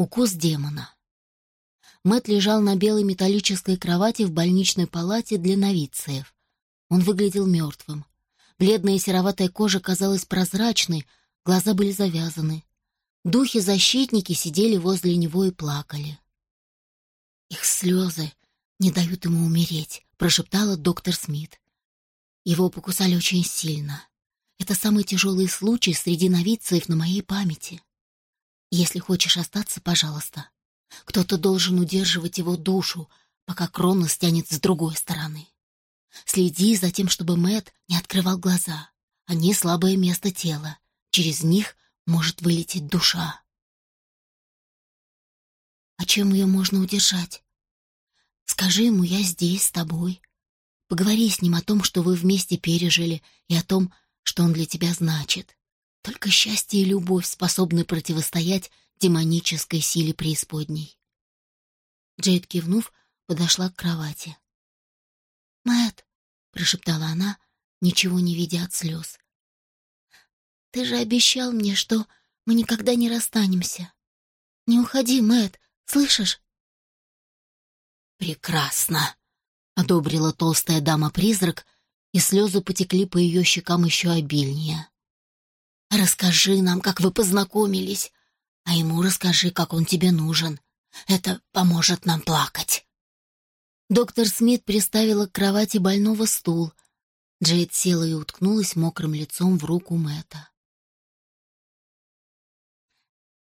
Укус демона. Мэт лежал на белой металлической кровати в больничной палате для новициев. Он выглядел мертвым. Бледная сероватая кожа казалась прозрачной, глаза были завязаны. Духи-защитники сидели возле него и плакали. «Их слезы не дают ему умереть», — прошептала доктор Смит. Его покусали очень сильно. Это самый тяжелый случай среди новицев на моей памяти. Если хочешь остаться, пожалуйста. Кто-то должен удерживать его душу, пока Кронос тянет с другой стороны. Следи за тем, чтобы Мэт не открывал глаза. Они слабое место тела. Через них может вылететь душа. А чем ее можно удержать? Скажи ему, я здесь, с тобой. Поговори с ним о том, что вы вместе пережили, и о том, что он для тебя значит. Только счастье и любовь способны противостоять демонической силе преисподней. Джейд, кивнув, подошла к кровати. «Мэтт», — прошептала она, ничего не видя от слез, — «ты же обещал мне, что мы никогда не расстанемся. Не уходи, Мэтт, слышишь?» «Прекрасно!» — одобрила толстая дама-призрак, и слезы потекли по ее щекам еще обильнее. «Расскажи нам, как вы познакомились, а ему расскажи, как он тебе нужен. Это поможет нам плакать». Доктор Смит приставила к кровати больного стул. Джейд села и уткнулась мокрым лицом в руку Мэтта.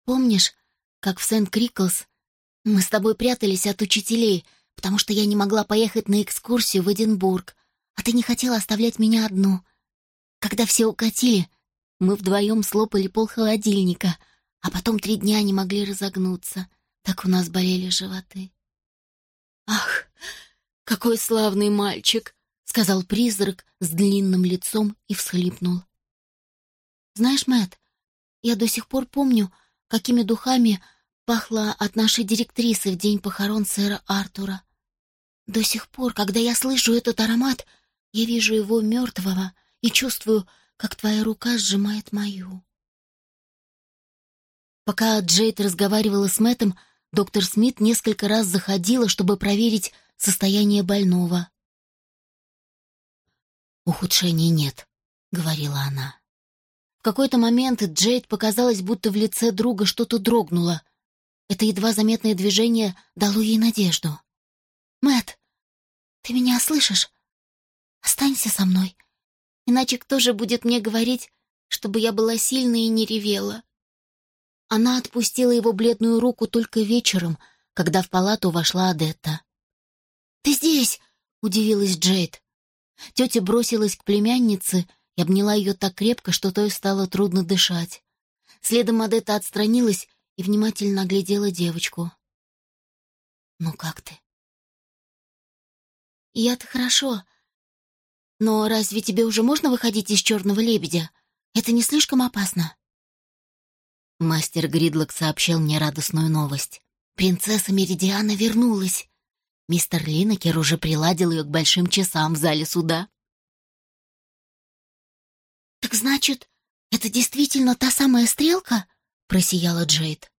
«Помнишь, как в Сент-Криклс мы с тобой прятались от учителей, потому что я не могла поехать на экскурсию в Эдинбург, а ты не хотела оставлять меня одну. Когда все укатили, мы вдвоем слопали пол холодильника, а потом три дня не могли разогнуться. Так у нас болели животы. «Ах, какой славный мальчик!» — сказал призрак с длинным лицом и всхлипнул. «Знаешь, Мэт, я до сих пор помню, какими духами пахло от нашей директрисы в день похорон сэра Артура. До сих пор, когда я слышу этот аромат, я вижу его мертвого и чувствую, как твоя рука сжимает мою. Пока Джейд разговаривала с Мэттом, доктор Смит несколько раз заходила, чтобы проверить состояние больного. «Ухудшений нет», — говорила она. В какой-то момент Джейд показалось, будто в лице друга что-то дрогнуло. Это едва заметное движение дало ей надежду. Мэт, ты меня слышишь? Останься со мной. Иначе кто же будет мне говорить, чтобы я была сильной и не ревела? Она отпустила его бледную руку только вечером, когда в палату вошла Адетта. «Ты здесь!» — удивилась Джейд. Тетя бросилась к племяннице и обняла ее так крепко, что той стало трудно дышать. Следом Адетта отстранилась и внимательно оглядела девочку. «Ну как ты?» «Я-то хорошо. Но разве тебе уже можно выходить из черного лебедя? Это не слишком опасно?» Мастер Гридлок сообщил мне радостную новость. Принцесса Меридиана вернулась. Мистер Линнекер уже приладил ее к большим часам в зале суда. «Так значит, это действительно та самая стрелка?» — просияла Джейд.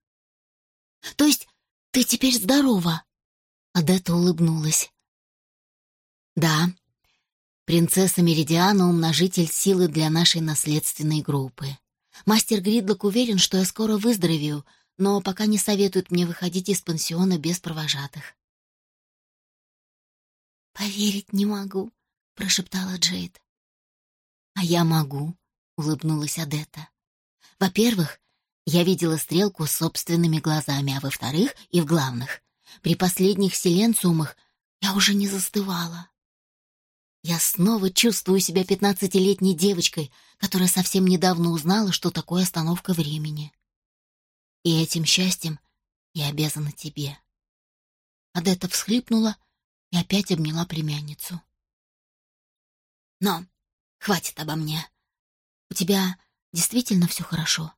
«То есть ты теперь здорова?» Адетта улыбнулась. «Да, принцесса Меридиана — умножитель силы для нашей наследственной группы. Мастер Гридлок уверен, что я скоро выздоровею, но пока не советует мне выходить из пансиона без провожатых. «Поверить не могу», — прошептала Джейд. «А я могу», — улыбнулась Адетта. «Во-первых, я видела стрелку собственными глазами, а во-вторых, и в главных, при последних селенциумах я уже не застывала. Я снова чувствую себя пятнадцатилетней девочкой, которая совсем недавно узнала, что такое остановка времени. И этим счастьем я обязана тебе». Адетта всхлипнула и опять обняла племянницу. «Но хватит обо мне. У тебя действительно все хорошо,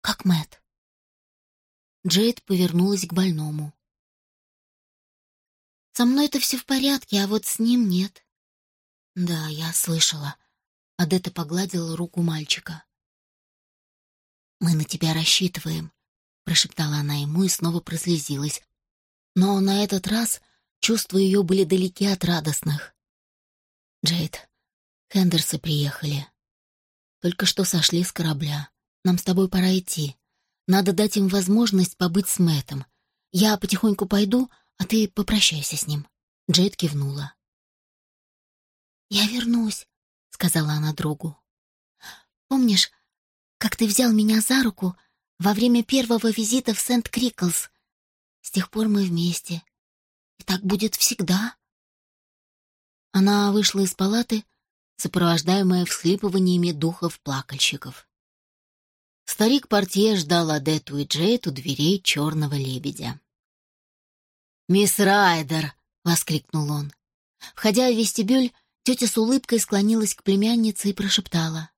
как Мэт. Джейд повернулась к больному. «Со мной это все в порядке, а вот с ним нет». «Да, я слышала». Адетта погладила руку мальчика. «Мы на тебя рассчитываем. — прошептала она ему и снова прослезилась. Но на этот раз чувства ее были далеки от радостных. «Джейд, Хендерсы приехали. Только что сошли с корабля. Нам с тобой пора идти. Надо дать им возможность побыть с Мэттом. Я потихоньку пойду, а ты попрощайся с ним». Джейд кивнула. «Я вернусь», — сказала она другу. «Помнишь, как ты взял меня за руку во время первого визита в Сент-Криклс? С тех пор мы вместе. И так будет всегда». Она вышла из палаты, сопровождаемая всхлипываниями духов-плакальщиков. Старик-портье ждал Адетту и Джейд у дверей черного лебедя. «Мисс Райдер!» — воскликнул он. Входя в вестибюль, тетя с улыбкой склонилась к племяннице и прошептала.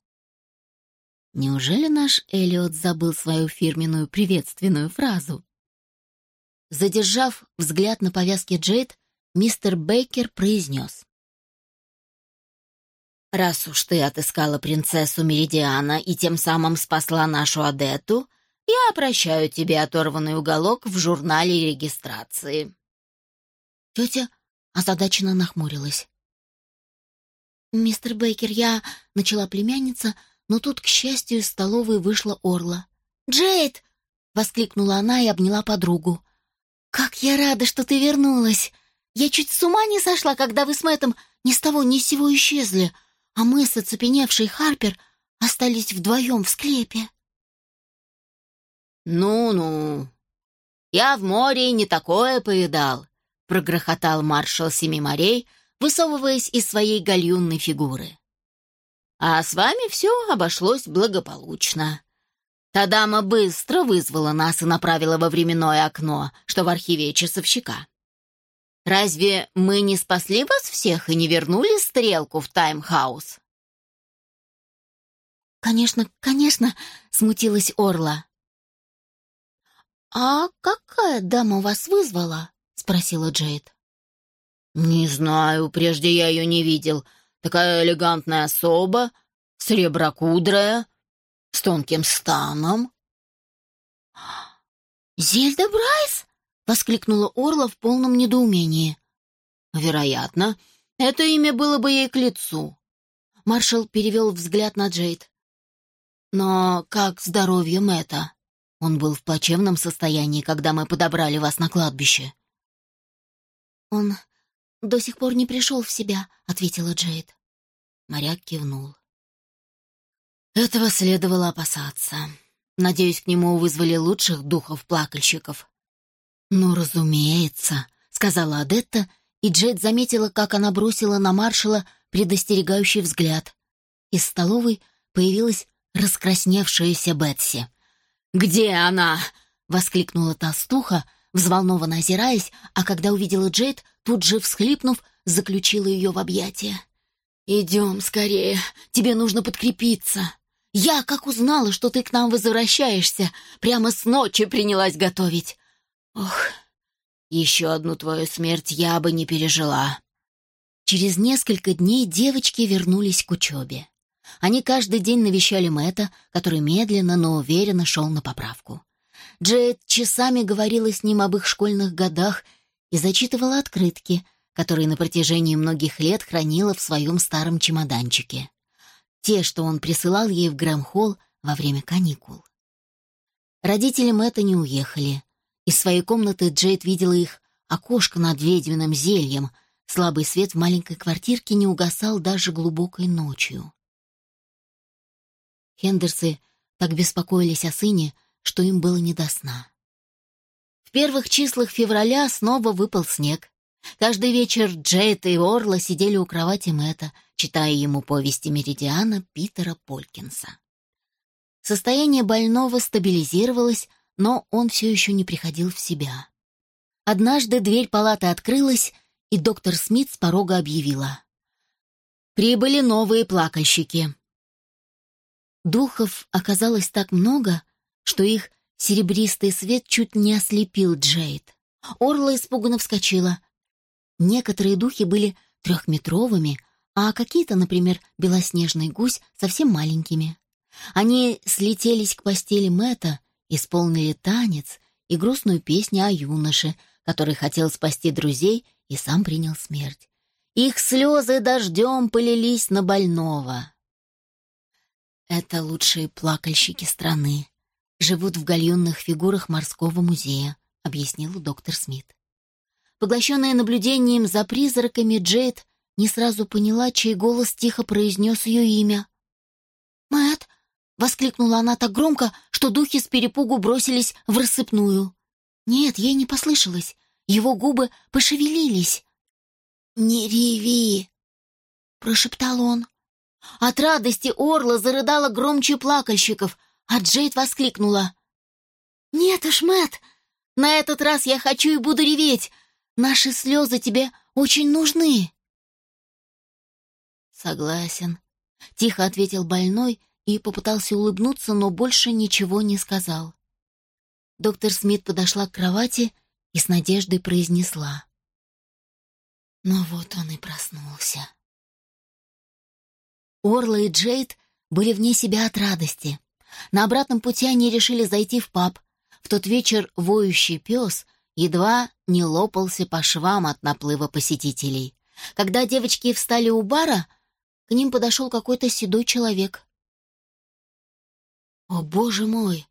«Неужели наш Элиот забыл свою фирменную приветственную фразу?» Задержав взгляд на повязке Джейд, мистер Бейкер произнес. «Раз уж ты отыскала принцессу Меридиана и тем самым спасла нашу Адетту, я прощаю тебе оторванный уголок в журнале регистрации». Тетя озадаченно нахмурилась. «Мистер Бейкер, я...» — начала племянница, но тут, к счастью, из столовой вышла Орла. «Джейд!» — воскликнула она и обняла подругу. «Как я рада, что ты вернулась! Я чуть с ума не сошла, когда вы с Мэттом ни с того ни с сего исчезли а мы с оцепеневшей Харпер остались вдвоем в склепе. «Ну-ну, я в море не такое повидал», — прогрохотал маршал Семи морей, высовываясь из своей гальюнной фигуры. «А с вами все обошлось благополучно. Та дама быстро вызвала нас и направила во временное окно, что в архиве часовщика. Разве мы не спасли вас всех и не вернули стрелку в таймхаус?» «Конечно, конечно», — смутилась Орла. «А какая дама вас вызвала?» — спросила Джейд. «Не знаю, прежде я ее не видел. Такая элегантная особа, среброкудрая, с тонким станом». «Зельда Брайс?» — воскликнула Орла в полном недоумении. «Вероятно, это имя было бы ей к лицу». Маршал перевел взгляд на Джейд. «Но как здоровье Мэтта? Он был в плачевном состоянии, когда мы подобрали вас на кладбище». «Он до сих пор не пришел в себя», — ответила Джейд. Моряк кивнул. Этого следовало опасаться. Надеюсь, к нему вызвали лучших духов-плакальщиков. «Ну, разумеется», — сказала Адетта, и Джет заметила, как она бросила на маршала предостерегающий взгляд. Из столовой появилась раскрасневшаяся Бетси. «Где она?» — воскликнула толстуха, взволнованно озираясь, а когда увидела Джейд, тут же всхлипнув, заключила ее в объятия. «Идем скорее, тебе нужно подкрепиться. Я, как узнала, что ты к нам возвращаешься, прямо с ночи принялась готовить. Ох, еще одну твою смерть я бы не пережила. Через несколько дней девочки вернулись к учебе. Они каждый день навещали Мэтта, который медленно, но уверенно шел на поправку. Джейд часами говорила с ним об их школьных годах и зачитывала открытки, которые на протяжении многих лет хранила в своем старом чемоданчике. Те, что он присылал ей в Грэм-холл во время каникул. Родители Мэтта не уехали. Из своей комнаты Джейд видела их окошко над ведьминым зельем. Слабый свет в маленькой квартирке не угасал даже глубокой ночью. Хендерсы так беспокоились о сыне, что им было не до сна. Первых числах февраля снова выпал снег. Каждый вечер Джейд и Орла сидели у кровати Мэтта, читая ему повести Меридиана Питера Полькинса. Состояние больного стабилизировалось, но он все еще не приходил в себя. Однажды дверь палаты открылась, и доктор Смит с порога объявила. «Прибыли новые плакальщики». Духов оказалось так много, что их серебристый свет чуть не ослепил Джейд. Орла испуганно вскочила. Некоторые духи были трехметровыми, а какие-то, например, белоснежный гусь, совсем маленькими. Они слетелись к постели Мэта, исполнили танец и грустную песню о юноше, который хотел спасти друзей и сам принял смерть. Их слезы дождем полились на больного. Это лучшие плакальщики страны. Живут в гальюнных фигурах морского музея, объяснил доктор Смит. Поглощенная наблюдением за призраками, Джейд не сразу поняла, чей голос тихо произнес ее имя. «Мэтт!» — воскликнула она так громко, что духи с перепугу бросились в рассыпную. Нет, ей не послышалось. Его губы пошевелились. «Не реви!» — прошептал он. От радости Орла зарыдала громче плакальщиков, а Джейд воскликнула. «Нет уж, Мэтт, на этот раз я хочу и буду реветь. Наши слезы тебе очень нужны». «Согласен», — тихо ответил больной и попытался улыбнуться, но больше ничего не сказал. Доктор Смит подошла к кровати и с надеждой произнесла. Но вот он и проснулся. Орла и Джейд были вне себя от радости. На обратном пути они решили зайти в паб. В тот вечер воющий пес едва не лопался по швам от наплыва посетителей. Когда девочки встали у бара, к ним подошел какой-то седой человек. «О, боже мой!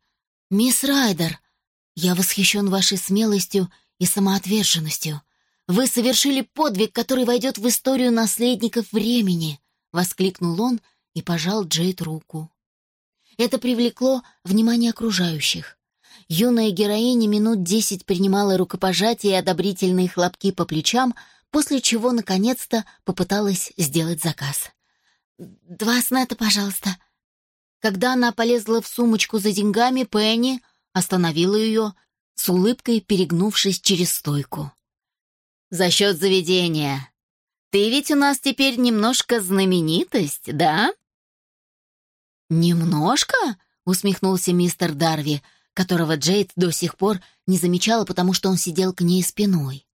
Мисс Райдер! Я восхищен вашей смелостью и самоотверженностью. Вы совершили подвиг, который войдет в историю наследников времени!» — воскликнул он и пожал Джейд руку. Это привлекло внимание окружающих. Юная героиня минут десять принимала рукопожатия и одобрительные хлопки по плечам, после чего, наконец-то, попыталась сделать заказ. «Два снета, пожалуйста». Когда она полезла в сумочку за деньгами, Пенни остановила ее, с улыбкой перегнувшись через стойку. «За счет заведения. Ты ведь у нас теперь немножко знаменитость, да?» «Немножко?» — усмехнулся мистер Дарви, которого Джейд до сих пор не замечала, потому что он сидел к ней спиной.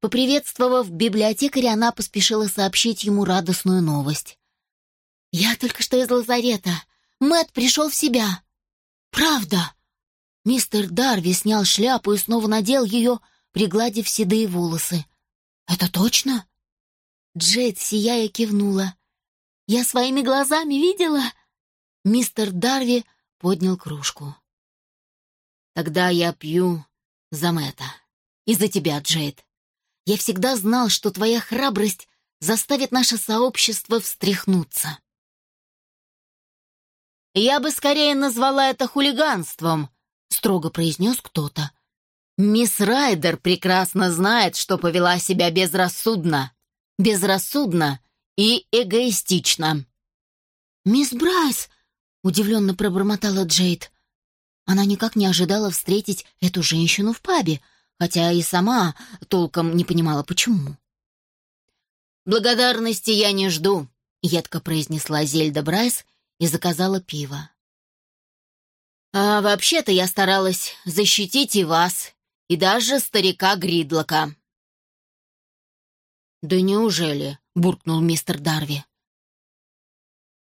Поприветствовав библиотекаря, она поспешила сообщить ему радостную новость. «Я только что из лазарета. Мэт пришел в себя». «Правда?» Мистер Дарви снял шляпу и снова надел ее, пригладив седые волосы. «Это точно?» Джейд, сияя, кивнула. «Я своими глазами видела?» Мистер Дарви поднял кружку. «Тогда я пью за Мэтта. И за тебя, Джейд. Я всегда знал, что твоя храбрость заставит наше сообщество встряхнуться». «Я бы скорее назвала это хулиганством», — строго произнес кто-то. «Мисс Райдер прекрасно знает, что повела себя безрассудно. Безрассудно и эгоистично». «Мисс Брайс!» — удивленно пробормотала Джейд. Она никак не ожидала встретить эту женщину в пабе, хотя и сама толком не понимала, почему. «Благодарности я не жду», — едко произнесла Зельда Брайс и заказала пиво. А вообще-то я старалась защитить и вас, и даже старика Гридлока. «Да неужели?» — буркнул мистер Дарви.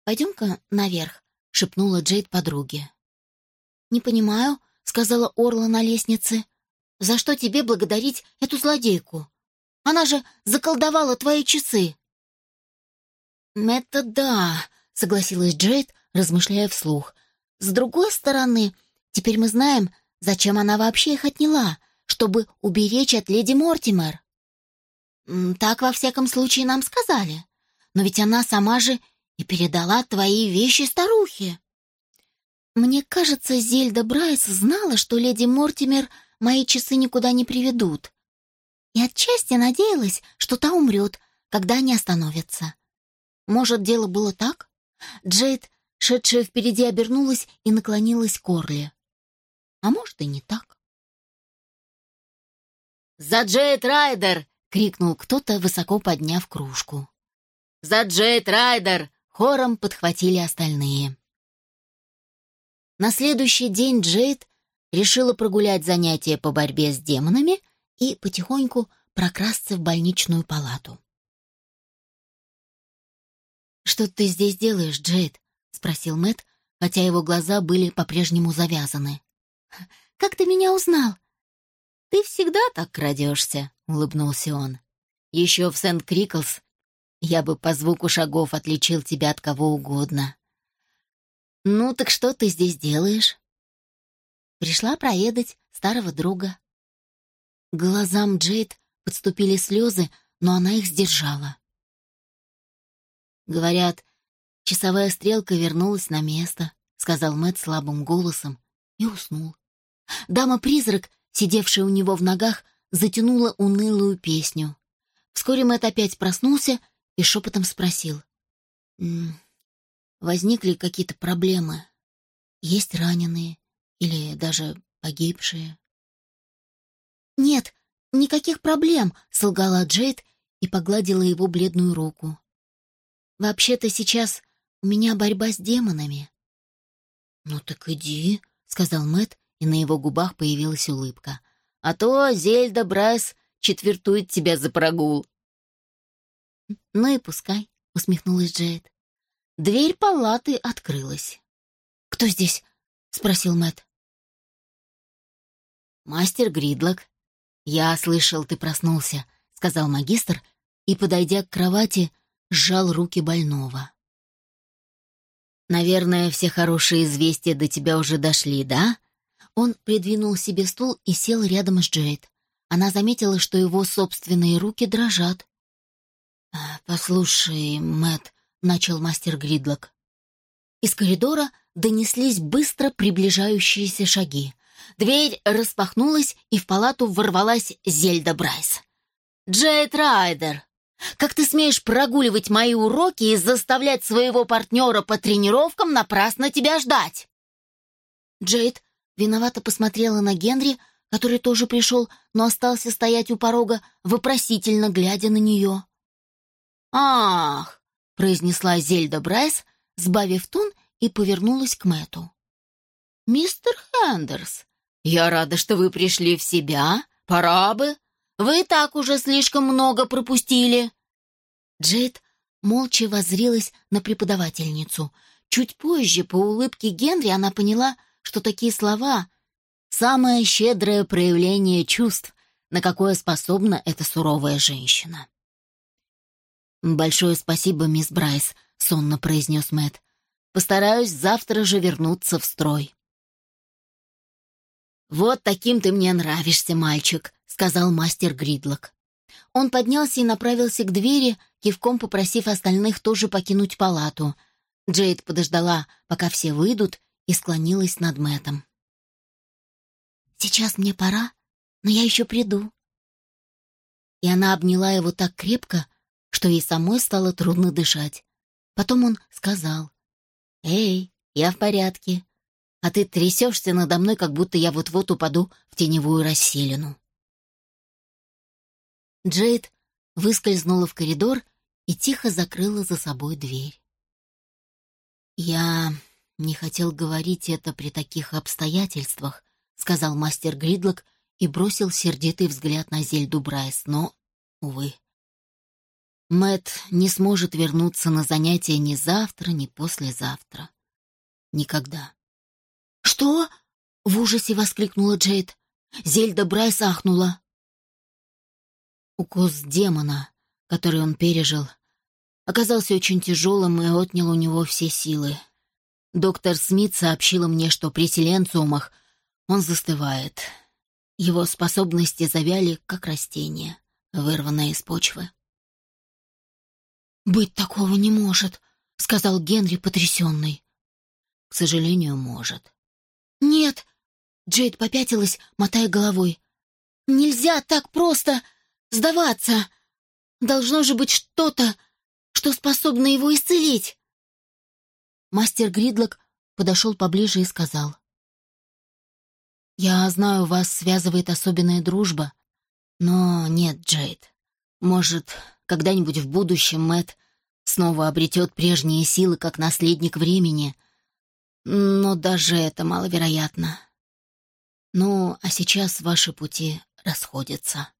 «Пойдем-ка наверх», — шепнула Джейд подруге. «Не понимаю», — сказала Орла на лестнице. «За что тебе благодарить эту злодейку? Она же заколдовала твои часы». «Это да», — согласилась Джейд, размышляя вслух. С другой стороны, теперь мы знаем, зачем она вообще их отняла, чтобы уберечь от леди Мортимер. Так, во всяком случае, нам сказали. Но ведь она сама же и передала твои вещи старухе. Мне кажется, Зельда Брайс знала, что леди Мортимер мои часы никуда не приведут. И отчасти надеялась, что та умрет, когда они остановятся. Может, дело было так? Джейд шедшая впереди обернулась и наклонилась к Орле. А может, и не так. «За Джейд Райдер!» — крикнул кто-то, высоко подняв кружку. «За Джейд Райдер!» — хором подхватили остальные. На следующий день Джейд решила прогулять занятия по борьбе с демонами и потихоньку прокрасться в больничную палату. «Что ты здесь делаешь, Джейд?» спросил Мэт, хотя его глаза были по-прежнему завязаны. Как ты меня узнал?» «Ты всегда так крадешься», — улыбнулся он. «Еще в Сент-Криклс я бы по звуку шагов отличил тебя от кого угодно». «Ну, так что ты здесь делаешь?» «Пришла проведать старого друга». Глазам Джейд подступили слезы, но она их сдержала. Говорят, часовая стрелка вернулась на место, сказал Мэт слабым голосом и уснул. Дама-призрак, сидевшая у него в ногах, затянула унылую песню. Вскоре Мэт опять проснулся и шепотом спросил. «Возникли какие-то проблемы? Есть раненые или даже погибшие?» «Нет, никаких проблем», — солгала Джейд и погладила его бледную руку. «Вообще-то сейчас у меня борьба с демонами». «Ну так иди», — сказал Мэт, и на его губах появилась улыбка. «А то Зельда Брайс четвертует тебя за прогул». «Ну и пускай», — усмехнулась Джейд. Дверь палаты открылась. «Кто здесь?» — спросил Мэт. «Мастер Гридлок. Я слышал, ты проснулся», — сказал магистр и, подойдя к кровати, сжал руки больного. «Наверное, все хорошие известия до тебя уже дошли, да?» Он придвинул себе стул и сел рядом с Джейд. Она заметила, что его собственные руки дрожат. «А, «Послушай, Мэтт», — начал мастер Гридлок. Из коридора донеслись быстро приближающиеся шаги. Дверь распахнулась, и в палату ворвалась Зельда Брайс. «Джейд Райдер, как ты смеешь прогуливать мои уроки и заставлять своего партнера по тренировкам напрасно тебя ждать?» Джейд виновато посмотрела на Генри, который тоже пришел, но остался стоять у порога, вопросительно глядя на нее. «Ах!» — произнесла Зельда Брайс, сбавив тон и повернулась к Мэту. «Мистер Хендерс, я рада, что вы пришли в себя. Пора бы. Вы так уже слишком много пропустили». Джейд молча воззрилась на преподавательницу. Чуть позже, по улыбке Генри, она поняла, что такие слова — самое щедрое проявление чувств, на какое способна эта суровая женщина. «Большое спасибо, мисс Брайс», — сонно произнес Мэтт. «Постараюсь завтра же вернуться в строй». «Вот таким ты мне нравишься, мальчик», — сказал мастер Гридлок. Он поднялся и направился к двери, кивком попросив остальных тоже покинуть палату. Джейд подождала, пока все выйдут, и склонилась над Мэтом. «Сейчас мне пора, но я еще приду». И она обняла его так крепко, что ей самой стало трудно дышать. Потом он сказал, «Эй, я в порядке, а ты трясешься надо мной, как будто я вот-вот упаду в теневую расселину». Джейд выскользнула в коридор и тихо закрыла за собой дверь. «Я не хотел говорить это при таких обстоятельствах», — сказал мастер Гридлок и бросил сердитый взгляд на Зельду Брайс, но, увы. Мэт не сможет вернуться на занятия ни завтра, ни послезавтра. Никогда. «Что?» — в ужасе воскликнула Джейд. Зельда Брайс ахнула. Укус демона, который он пережил, оказался очень тяжелым и отнял у него все силы. Доктор Смит сообщила мне, что при селенциумах он застывает. Его способности завяли, как растение, вырванное из почвы. «Быть такого не может», — сказал Генри, потрясенный. «К сожалению, может». «Нет», — Джейд попятилась, мотая головой. «Нельзя так просто сдаваться. Должно же быть что-то, что способно его исцелить. Мастер Гридлок подошел поближе и сказал. «Я знаю, вас связывает особенная дружба, но нет, Джейд. Может, когда-нибудь в будущем Мэт снова обретет прежние силы как наследник времени, но даже это маловероятно. Ну, а сейчас ваши пути расходятся».